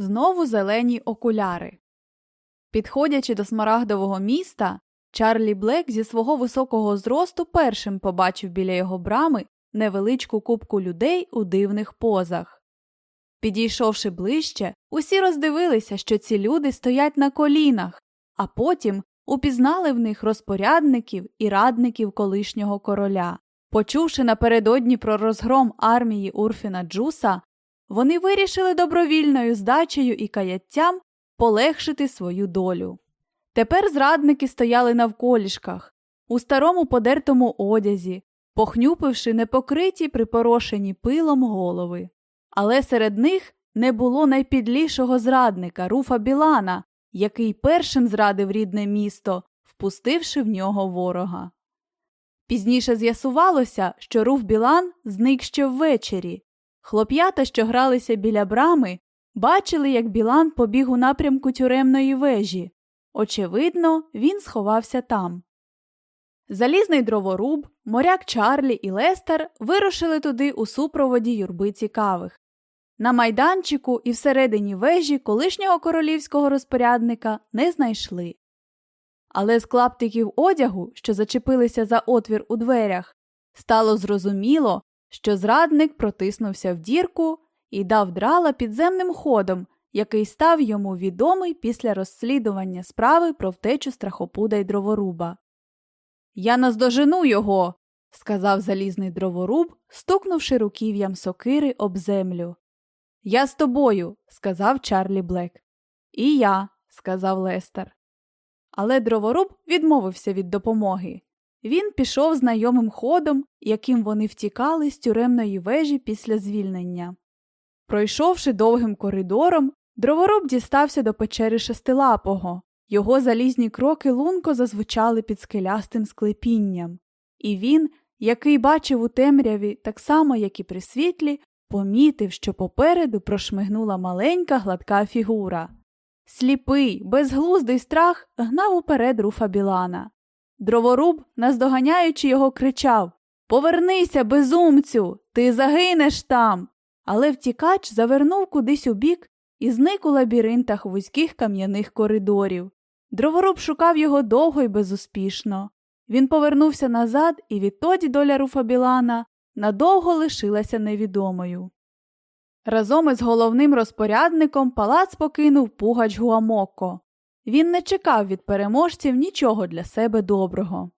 Знову зелені окуляри. Підходячи до смарагдового міста, Чарлі Блек зі свого високого зросту першим побачив біля його брами невеличку купку людей у дивних позах. Підійшовши ближче, усі роздивилися, що ці люди стоять на колінах, а потім упізнали в них розпорядників і радників колишнього короля. Почувши напередодні про розгром армії Урфіна Джуса, вони вирішили добровільною здачею і каяттям полегшити свою долю. Тепер зрадники стояли навколішках, у старому подертому одязі, похнюпивши непокриті припорошені пилом голови. Але серед них не було найпідлішого зрадника Руфа Білана, який першим зрадив рідне місто, впустивши в нього ворога. Пізніше з'ясувалося, що Руф Білан зник ще ввечері. Хлоп'ята, що гралися біля брами, бачили, як Білан побіг у напрямку тюремної вежі. Очевидно, він сховався там. Залізний дроворуб, моряк Чарлі і Лестер вирушили туди у супроводі юрби цікавих. На майданчику і всередині вежі колишнього королівського розпорядника не знайшли. Але з клаптиків одягу, що зачепилися за отвір у дверях, стало зрозуміло, що зрадник протиснувся в дірку і дав драла підземним ходом, який став йому відомий після розслідування справи про втечу страхопуда й дроворуба. Я наздожену його, сказав залізний дроворуб, стукнувши руків'ям сокири об землю. Я з тобою, сказав Чарлі Блек. І я, сказав Лестер. Але дроворуб відмовився від допомоги. Він пішов знайомим ходом, яким вони втікали з тюремної вежі після звільнення. Пройшовши довгим коридором, дроворуб дістався до печери шестилапого. Його залізні кроки лунко зазвучали під скелястим склепінням, і він, який бачив у темряві так само, як і при світлі, помітив, що попереду прошмигнула маленька гладка фігура. Сліпий, безглуздий страх гнав уперед руфа Білана. Дроворуб, наздоганяючи його, кричав Повернися, безумцю, ти загинеш там. Але втікач завернув кудись у бік і зник у лабіринтах вузьких кам'яних коридорів. Дроворуб шукав його довго і безуспішно. Він повернувся назад, і відтоді доля руфа Білана надовго лишилася невідомою. Разом із головним розпорядником палац покинув пугач Гуамоко. Він не чекав від переможців нічого для себе доброго.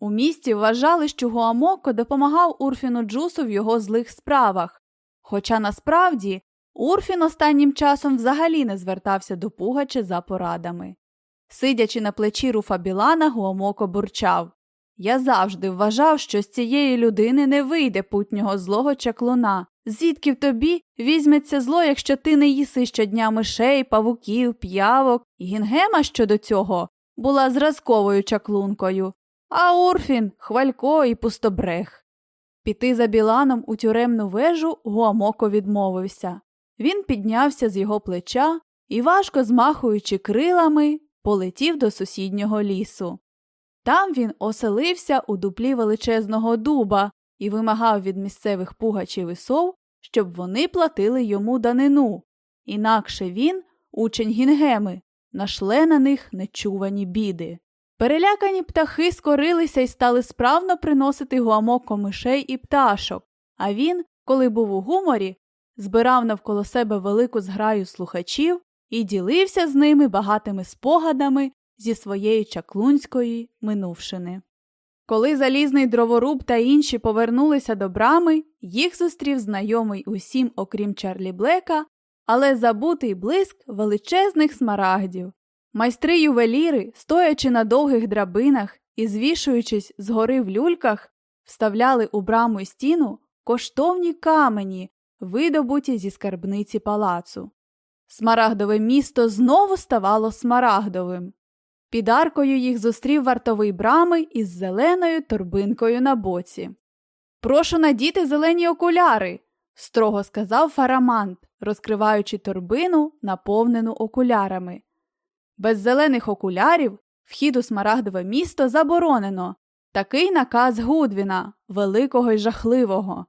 У місті вважали, що Гуамоко допомагав Урфіну Джусу в його злих справах, хоча насправді Урфін останнім часом взагалі не звертався до Пугача за порадами. Сидячи на плечі руфа Білана, Гуамоко бурчав Я завжди вважав, що з цієї людини не вийде путнього злого чаклуна. Звідки в тобі візьметься зло, якщо ти не їси щодня мишей, павуків, п'явок, гінгема щодо цього була зразковою чаклункою, а Урфін хвалько і пустобрех. Піти за Біланом у тюремну вежу Гуамоко відмовився. Він піднявся з його плеча і, важко змахуючи крилами, полетів до сусіднього лісу. Там він оселився у дуплі величезного дуба і вимагав від місцевих пугачів і сов, щоб вони платили йому данину. Інакше він, учень гінгеми, нашле на них нечувані біди. Перелякані птахи скорилися і стали справно приносити гуамоко мишей і пташок, а він, коли був у гуморі, збирав навколо себе велику зграю слухачів і ділився з ними багатими спогадами зі своєї чаклунської минувшини. Коли залізний дроворуб та інші повернулися до брами, їх зустрів знайомий усім, окрім Чарлі Блека, але забутий блиск величезних смарагдів. Майстри ювеліри, стоячи на довгих драбинах і звішуючись згори в люльках, вставляли у браму й стіну коштовні камені, видобуті зі скарбниці палацу. Смарагдове місто знову ставало смарагдовим. Під аркою їх зустрів вартовий брами із зеленою торбинкою на боці. Прошу надіти зелені окуляри, строго сказав фарамант, розкриваючи торбину, наповнену окулярами. Без зелених окулярів вхід у смарагдове місто заборонено. Такий наказ Гудвіна, великого й жахливого.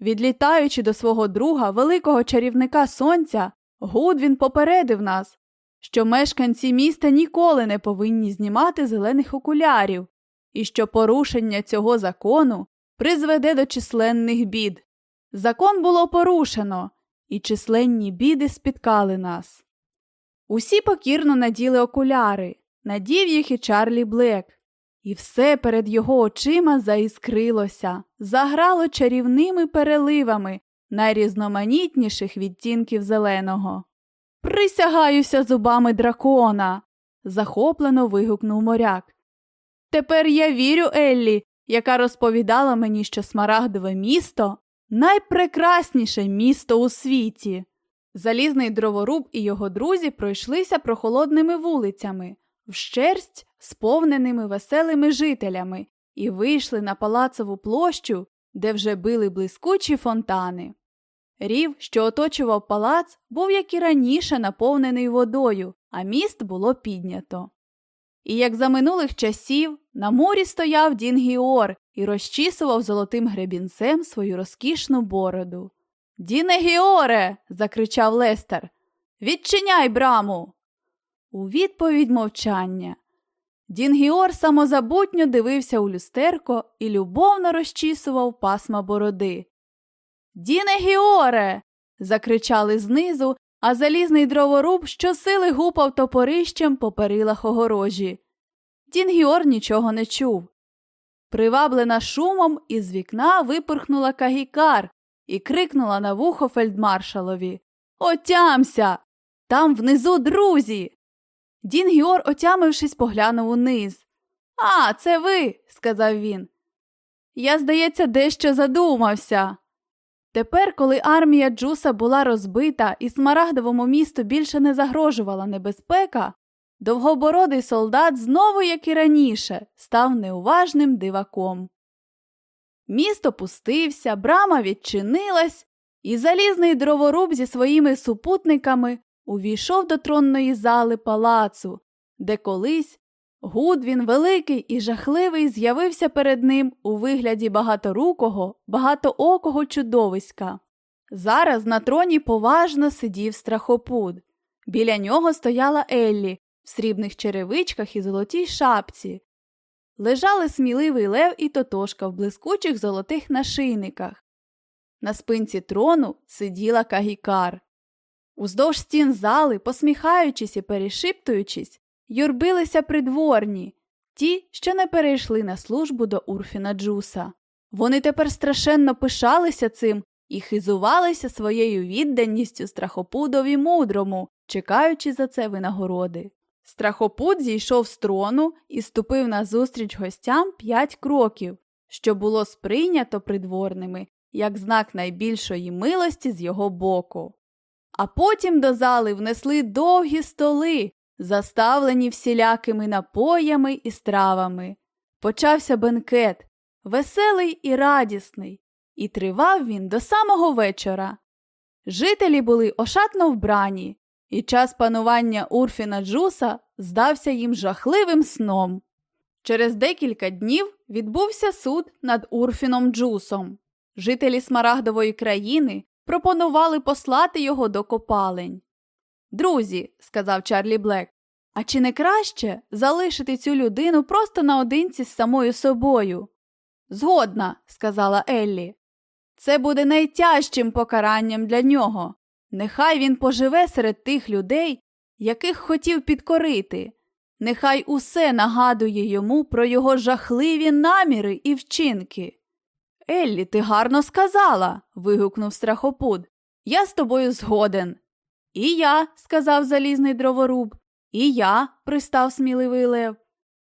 Відлітаючи до свого друга, великого чарівника сонця, Гудвін попередив нас, що мешканці міста ніколи не повинні знімати зелених окулярів, і що порушення цього закону призведе до численних бід. Закон було порушено, і численні біди спіткали нас. Усі покірно наділи окуляри, надів їх і Чарлі Блек, і все перед його очима заіскрилося, заграло чарівними переливами найрізноманітніших відтінків зеленого. Присягаюся зубами дракона. захоплено вигукнув моряк. Тепер я вірю Еллі, яка розповідала мені, що смарагдове місто найпрекрасніше місто у світі. Залізний дроворуб і його друзі пройшлися прохолодними вулицями, вщерсть сповненими веселими жителями, і вийшли на палацову площу, де вже били блискучі фонтани. Рів, що оточував палац, був, як і раніше, наповнений водою, а міст було піднято. І як за минулих часів на морі стояв Дін Гіор і розчісував золотим гребінцем свою розкішну бороду. Діне Гіоре. закричав Лестер. Відчиняй браму. У відповідь мовчання. Дін Гіор самозабутньо дивився у люстерко і любовно розчісував пасма бороди. Діне Гіоре. закричали знизу, а залізний дроворуб щосили гупав топорищем по перилах огорожі. Дін Гіор нічого не чув. Приваблена шумом, із вікна випорхнула кагікар і крикнула на вухо фельдмаршалові Отямся! Там внизу друзі. Дін Гіор, отямившись, поглянув униз. А, це ви, сказав він. Я, здається, дещо задумався. Тепер, коли армія Джуса була розбита і смарагдовому місту більше не загрожувала небезпека, довгобородий солдат знову, як і раніше, став неуважним диваком. Місто пустився, брама відчинилась, і залізний дроворуб зі своїми супутниками увійшов до тронної зали палацу, де колись Гудвін великий і жахливий з'явився перед ним у вигляді багаторукого, багатоокого чудовиська. Зараз на троні поважно сидів страхопуд. Біля нього стояла Еллі в срібних черевичках і золотій шапці. Лежали сміливий лев і тотошка в блискучих золотих нашийниках. На спинці трону сиділа Кагікар. Уздовж стін зали, посміхаючись і перешиптуючись, юрбилися придворні, ті, що не перейшли на службу до Урфіна Джуса. Вони тепер страшенно пишалися цим і хизувалися своєю відданістю страхопудові мудрому, чекаючи за це винагороди. Страхопуд зійшов з трону і ступив назустріч гостям п'ять кроків, що було сприйнято придворними як знак найбільшої милості з його боку. А потім до зали внесли довгі столи, заставлені всілякими напоями і стравами. Почався бенкет, веселий і радісний, і тривав він до самого вечора. Жителі були ошатно вбрані, і час панування Урфіна Джуса здався їм жахливим сном. Через декілька днів відбувся суд над Урфіном Джусом. Жителі Смарагдової країни пропонували послати його до копалень. Друзі, сказав Чарлі Блек, а чи не краще залишити цю людину просто наодинці з самою собою? Згодна, сказала Еллі. Це буде найтяжчим покаранням для нього. Нехай він поживе серед тих людей, яких хотів підкорити. Нехай усе нагадує йому про його жахливі наміри і вчинки. Еллі, ти гарно сказала. вигукнув страхопуд. Я з тобою згоден. І я, сказав залізний дроворуб. І я, пристав сміливий лев.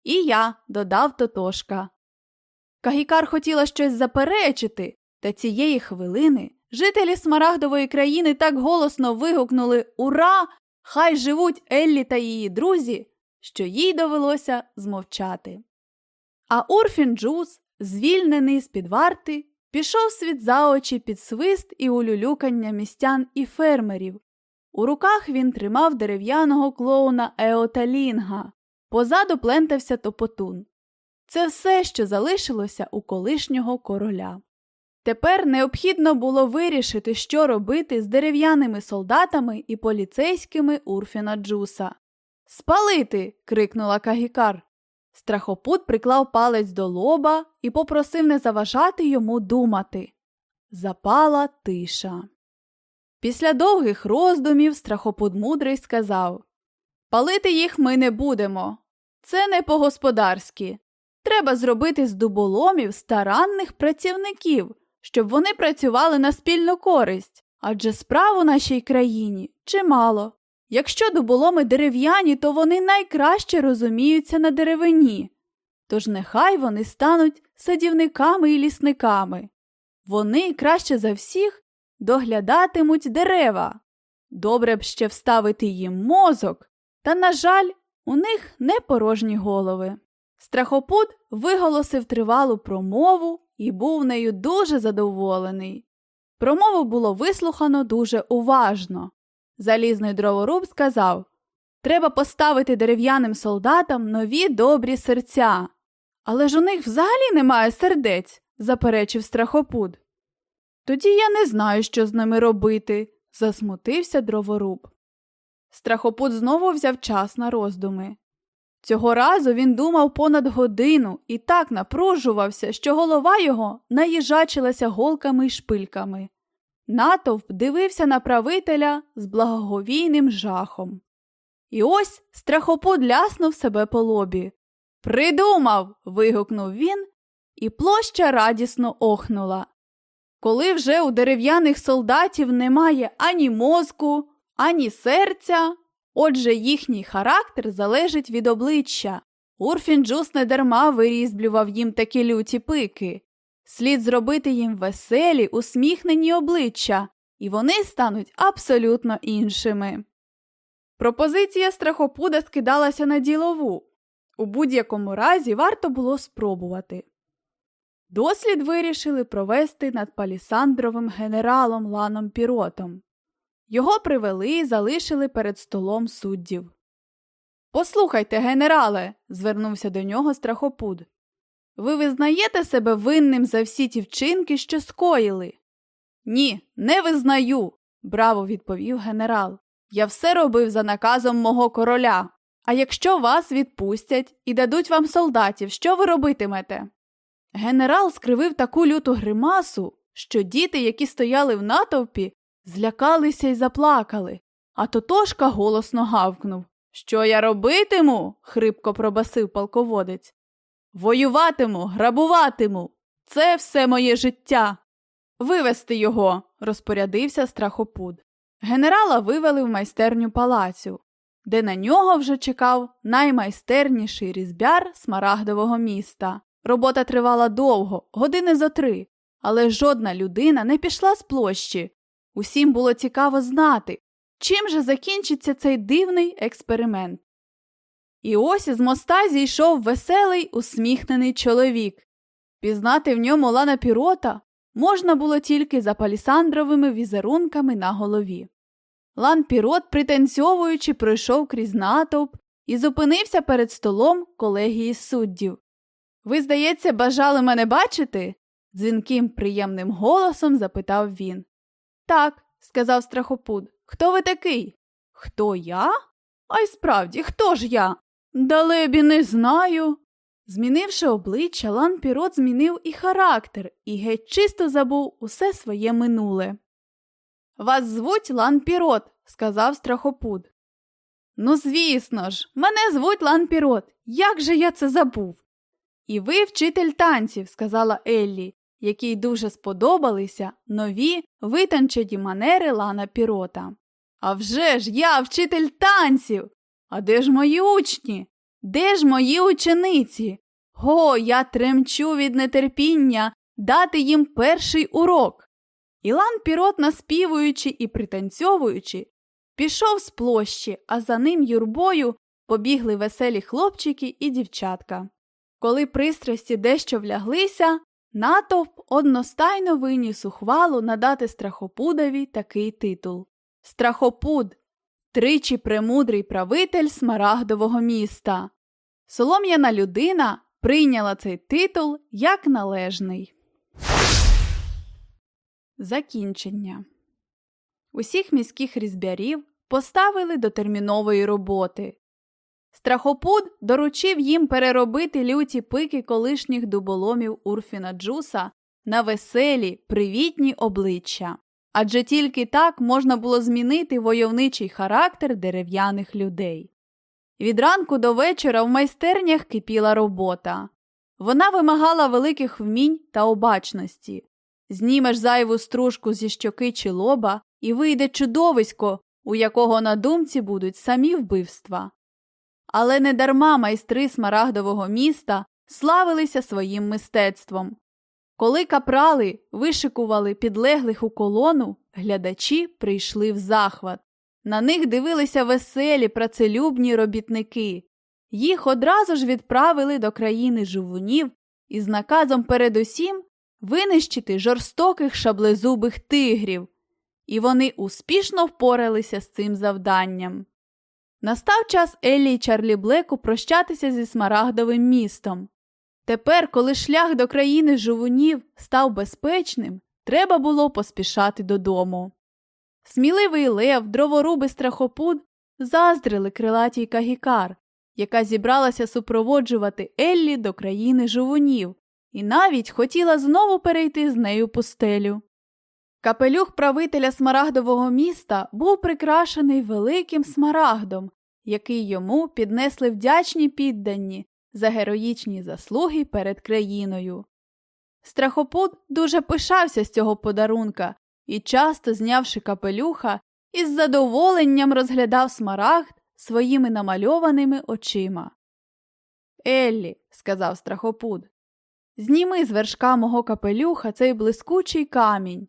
І я, додав Тотошка. Кагікар хотіла щось заперечити, та цієї хвилини жителі Смарагдової країни так голосно вигукнули Ура! Хай живуть Еллі та її друзі, що їй довелося змовчати. А Урфін Джуз, звільнений з під варти, пішов світ за очі під свист і улюлюкання містян і фермерів, у руках він тримав дерев'яного клоуна Еоталінга, позаду плентався топотун. Це все, що залишилося у колишнього короля. Тепер необхідно було вирішити, що робити з дерев'яними солдатами і поліцейськими Урфіна Джуса. Спалити. крикнула Кагікар. Страхопут приклав палець до лоба і попросив не заважати йому думати. Запала тиша. Після довгих роздумів страхопут мудрий сказав Палити їх ми не будемо. Це не по-господарськи. Треба зробити з дуболомів старанних працівників, щоб вони працювали на спільну користь, адже справ у нашій країні чимало. Якщо дуболоми дерев'яні, то вони найкраще розуміються на деревині. Тож нехай вони стануть садівниками і лісниками. Вони краще за всіх доглядатимуть дерева. Добре б ще вставити їм мозок, та, на жаль, у них не порожні голови. Страхопут виголосив тривалу промову і був нею дуже задоволений. Промову було вислухано дуже уважно. Залізний дроворуб сказав Треба поставити дерев'яним солдатам нові добрі серця. Але ж у них взагалі немає сердець, заперечив страхопут. Тоді я не знаю, що з ними робити, засмутився дроворуб. Страхопут знову взяв час на роздуми. Цього разу він думав понад годину і так напружувався, що голова його наїжачилася голками й шпильками. Натовп дивився на правителя з благоговійним жахом. І ось страхопут ляснув себе по лобі. Придумав. вигукнув він, і площа радісно охнула. Коли вже у дерев'яних солдатів немає ані мозку, ані серця, отже їхній характер залежить від обличчя. Урфінджус недарма вирізблював їм такі люті пики. Слід зробити їм веселі, усміхнені обличчя, і вони стануть абсолютно іншими. Пропозиція страхопуда скидалася на ділову. У будь-якому разі варто було спробувати. Дослід вирішили провести над палісандровим генералом Ланом Піротом. Його привели і залишили перед столом суддів. Послухайте, генерале, звернувся до нього страхопуд. Ви визнаєте себе винним за всі ті вчинки, що скоїли? Ні, не визнаю, браво відповів генерал. Я все робив за наказом мого короля. А якщо вас відпустять і дадуть вам солдатів, що ви робитимете? Генерал скривив таку люту гримасу, що діти, які стояли в натовпі, злякалися й заплакали, а Тотошка голосно гавкнув. Що я робитиму? хрипко пробасив полководець. Воюватиму, грабуватиму. Це все моє життя. Вивести його, розпорядився страхопуд. Генерала вивели в майстерню палацю, де на нього вже чекав наймайстерніший різбяр смарагдового міста. Робота тривала довго, години за три, але жодна людина не пішла з площі. Усім було цікаво знати, чим же закінчиться цей дивний експеримент. І ось із моста зійшов веселий, усміхнений чоловік. Пізнати в ньому лана пірота можна було тільки за палісандровими візерунками на голові. Лан Пірот, пританцьовуючи, пройшов крізь натовп і зупинився перед столом колегії суддів. Ви, здається, бажали мене бачити? дзвінким приємним голосом запитав він. Так, сказав страхопуд. Хто ви такий? Хто я? А й справді, хто ж я? Далебі не знаю. Змінивши обличчя, Лан Пірот змінив і характер, і геть чисто забув усе своє минуле. Вас звуть Лан Пірот, сказав страхопуд. Ну, звісно ж, мене звуть Лан Пірот. Як же я це забув? І ви вчитель танців, сказала Еллі, якій дуже сподобалися нові витончені манери Лана Пірота. «А вже ж я вчитель танців! А де ж мої учні? Де ж мої учениці? О, я тремчу від нетерпіння дати їм перший урок. Ілан Пірот, наспівуючи і пританцьовуючи, пішов з площі, а за ним юрбою побігли веселі хлопчики і дівчатка. Коли пристрасті дещо вляглися, натовп одностайно виніс ухвалу надати страхопудові такий титул Страхопуд, тричі премудрий правитель смарагдового міста. Солом'яна людина прийняла цей титул як належний. Закінчення Усіх міських різбярів поставили до термінової роботи. Страхопуд доручив їм переробити люті пики колишніх дуболомів Урфіна Джуса на веселі, привітні обличчя. Адже тільки так можна було змінити войовничий характер дерев'яних людей. Від ранку до вечора в майстернях кипіла робота. Вона вимагала великих вмінь та обачності. Знімеш зайву стружку зі щоки чи лоба, і вийде чудовисько, у якого на думці будуть самі вбивства. Але недарма майстри смарагдового міста славилися своїм мистецтвом. Коли капрали вишикували підлеглих у колону, глядачі прийшли в захват. На них дивилися веселі, працелюбні робітники. Їх одразу ж відправили до країни живунів із наказом передусім винищити жорстоких шаблезубих тигрів, і вони успішно впоралися з цим завданням. Настав час Еллі й Чарлі Блеку прощатися зі смарагдовим містом. Тепер, коли шлях до країни живунів став безпечним, треба було поспішати додому. Сміливий лев, дроворуби страхопуд заздрили крилатій Кагікар, яка зібралася супроводжувати Еллі до країни живунів, і навіть хотіла знову перейти з нею пустелю. Капелюх правителя смарагдового міста був прикрашений великим смарагдом, який йому піднесли вдячні піддані за героїчні заслуги перед країною. Страхопут дуже пишався з цього подарунка і, часто знявши капелюха, із задоволенням розглядав смарагд своїми намальованими очима. Еллі, сказав страхопуд, зніми з вершка мого капелюха цей блискучий камінь.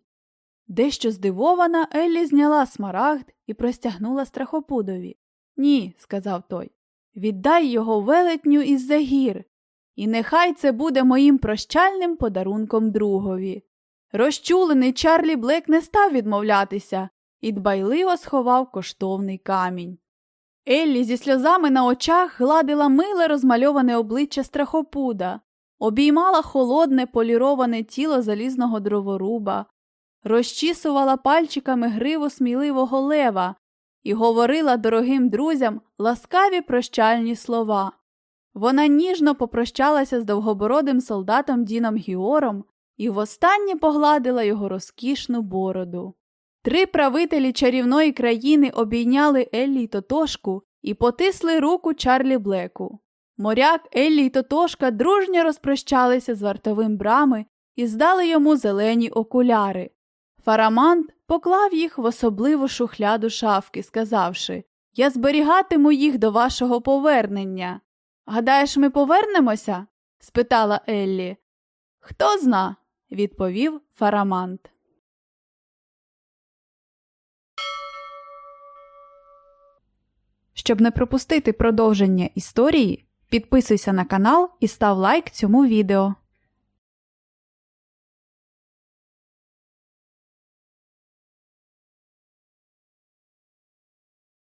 Дещо здивована, Еллі зняла смарагд і простягнула страхопудові. Ні, сказав той. Віддай його велетню із за гір, і нехай це буде моїм прощальним подарунком другові. Розчулений Чарлі Блек не став відмовлятися і дбайливо сховав коштовний камінь. Еллі зі сльозами на очах гладила миле розмальоване обличчя страхопуда, обіймала холодне поліроване тіло залізного дроворуба, розчісувала пальчиками гриву сміливого лева і говорила дорогим друзям ласкаві прощальні слова. Вона ніжно попрощалася з довгобородим солдатом Діном Гіором і востаннє погладила його розкішну бороду. Три правителі чарівної країни обійняли Еллі й Тотошку і потисли руку Чарлі Блеку. Моряк Еллі й Тотошка дружньо розпрощалися з вартовим брами і здали йому зелені окуляри. Фарамант поклав їх в особливу шухляду шафки, сказавши Я зберігатиму їх до вашого повернення. Гадаєш, ми повернемося? спитала Еллі. Хто зна, відповів Фарамант. Щоб не пропустити продовження історії, підписуйся на канал і став лайк цьому відео.